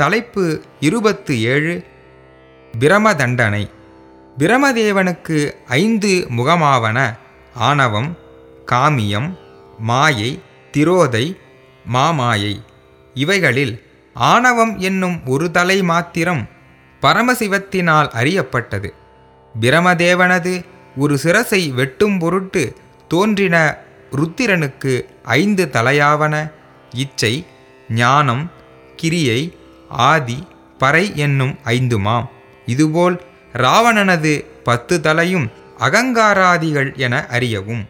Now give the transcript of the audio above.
தலைப்பு இருபத்து ஏழு பிரமதண்டனை. பிரமதேவனுக்கு ஐந்து முகமாவன ஆணவம் காமியம் மாயை திரோதை மாமாயை. இவைகளில் ஆணவம் என்னும் ஒரு தலை மாத்திரம் பரமசிவத்தினால் அறியப்பட்டது. பிரமதேவனது ஒரு சிரசை வெட்டும் பொருட்டு தோன்றின ருத்திரனுக்கு ஐந்து தலையாவன இச்சை ஞானம் கிரியை ஆதி பறை என்னும் ஐந்துமாம். இதுபோல் ராவணனது பத்து தலையும் அகங்காராதிகள் என அறியவும்.